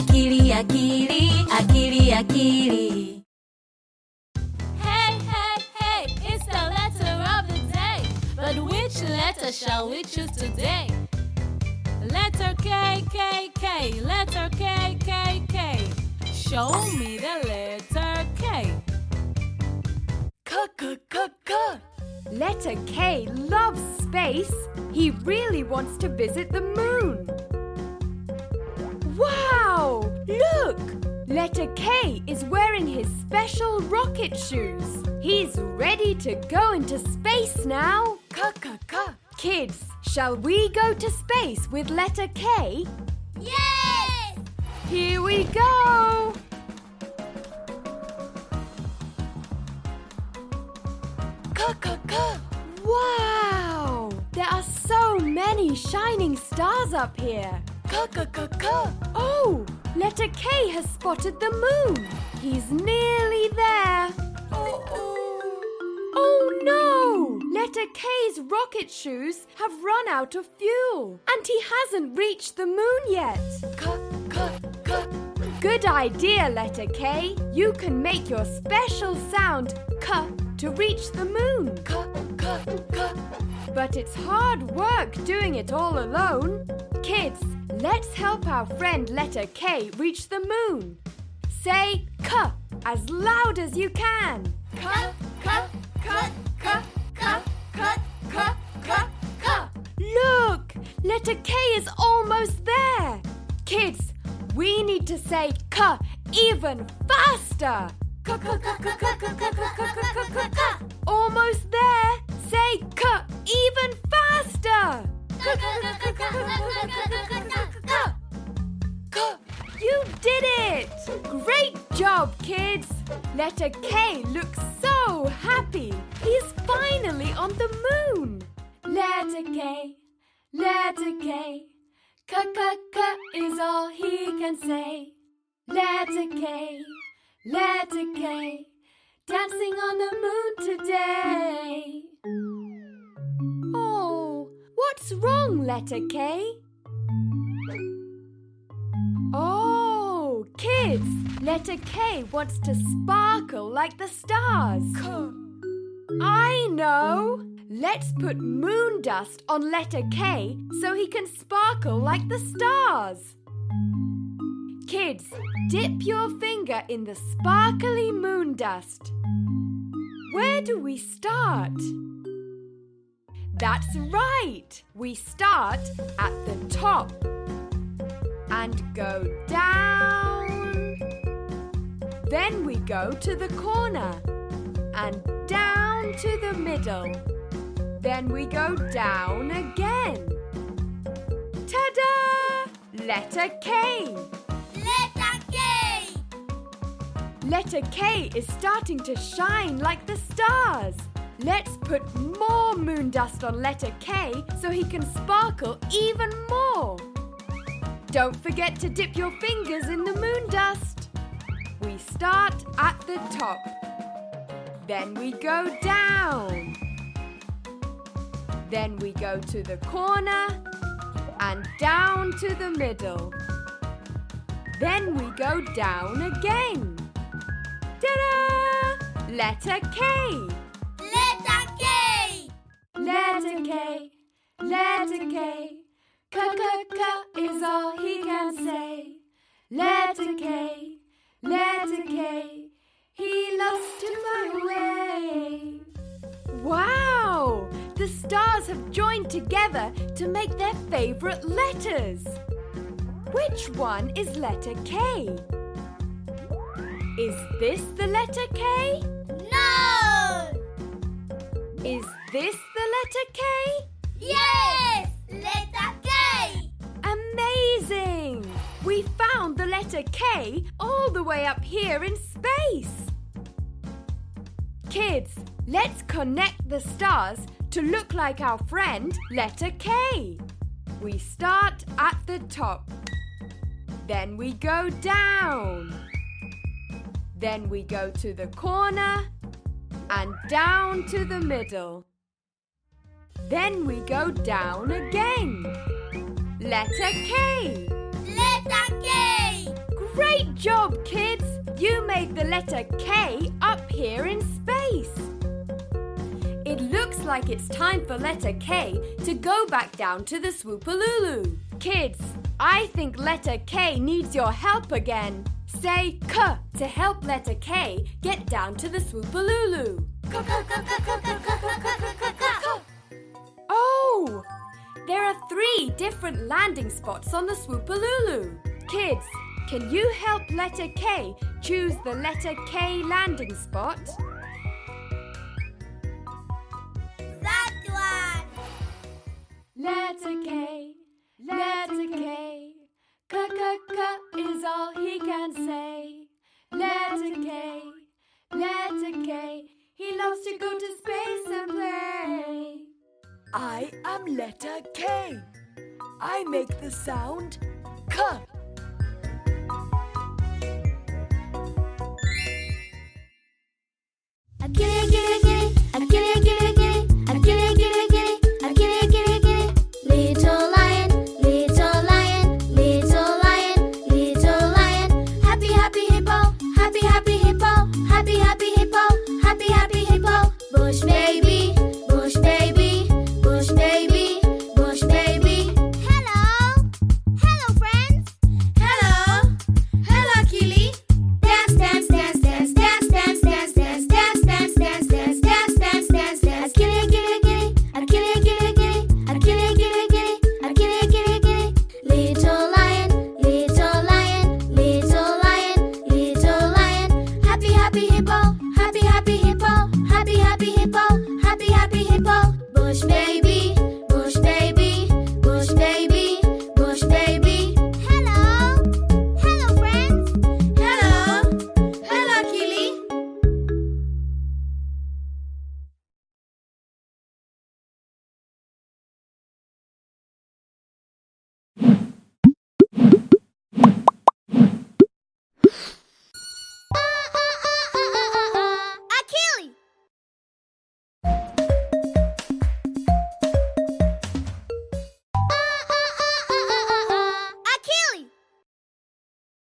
akili akili akili akili Hey, hey, hey, it's the letter of the day. But which letter shall we choose today? Letter K, K, K, letter K, K, K. Show me the letter K. K, K, K, K. Letter K loves space. He really wants to visit the moon. Letter K is wearing his special rocket shoes. He's ready to go into space now. K, K, K. Kids, shall we go to space with letter K? Yes! Here we go! Wow! There are so many shining stars up here. Oh, letter K has spotted the moon. He's nearly there. Oh no! Letter K's rocket shoes have run out of fuel and he hasn't reached the moon yet. Good idea, letter K. You can make your special sound K to reach the moon. But it's hard work doing it all alone. Kids, let's help our friend letter K reach the moon. Say K as loud as you can. K, K, K, K, K, K, K, K, K. Look, letter K is almost there. Kids, we need to say K even faster. K, K, K, K, K, K, K, K, K, K, K. Almost there. Letter K looks so happy. He's finally on the moon. Letter K, letter K, K K K is all he can say. Letter K, letter K, dancing on the moon today. Oh, what's wrong, letter K? Letter K wants to sparkle like the stars. I know! Let's put moon dust on letter K so he can sparkle like the stars. Kids, dip your finger in the sparkly moon dust. Where do we start? That's right! We start at the top and go down. Then we go to the corner and down to the middle. Then we go down again. Ta da! Letter K. Letter K! Letter K is starting to shine like the stars. Let's put more moon dust on letter K so he can sparkle even more. Don't forget to dip your fingers in the moon dust. Start at the top. Then we go down. Then we go to the corner and down to the middle. Then we go down again. Ta-da! Letter K. Letter K! Letter K. Letter K. K K K is all he can say. Letter K. Letter K. He loves to fly away. Wow! The stars have joined together to make their favorite letters. Which one is letter K? Is this the letter K? No! Is this the letter K? Yes! We found the letter K all the way up here in space. Kids, let's connect the stars to look like our friend letter K. We start at the top. Then we go down. Then we go to the corner and down to the middle. Then we go down again. Letter K. Letter K! you made the letter K up here in space. It looks like it's time for letter K to go back down to the Swoopalulu. Kids, I think letter K needs your help again. Say K to help letter K get down to the Swoopalulu. There are three different landing spots on the Swoopalulu. Kids, can you help letter K choose the letter K landing spot? That one. Letter I am letter K. I make the sound K Basketball.